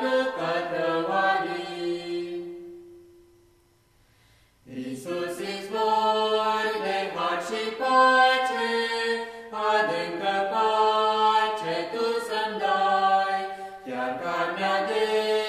meargă către oalii. Iisus, izvor de har și pace, adâncă pace tu să-mi dai, chiar carnea de